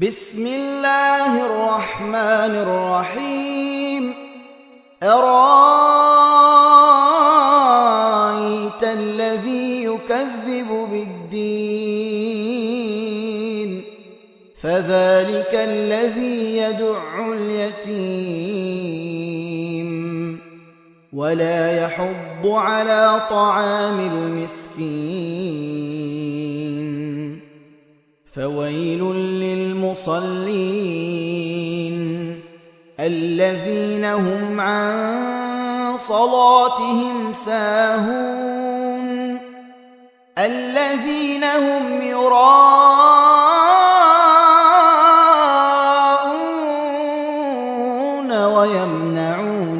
بِسْمِ اللَّهِ الرَّحْمَٰنِ الرَّحِيمِ. أَرَأَيْتَ الَّذِي يُكَذِّبُ بِالدِّينِ؟ فَذَٰلِكَ الَّذِي يَدُعُّ الْيَتِيمَ. وَلَا يَحُضُّ عَلَىٰ طَعَامِ الْمِسْكِينِ. فَوَيْلٌ لِّلْمُصَلِّينَ الَّذِينَ هُمْ عَن صَلَاتِهِمْ سَاهُونَ الَّذِينَ هُمْ يُرَاءُونَ وَيَمْنَعُونَ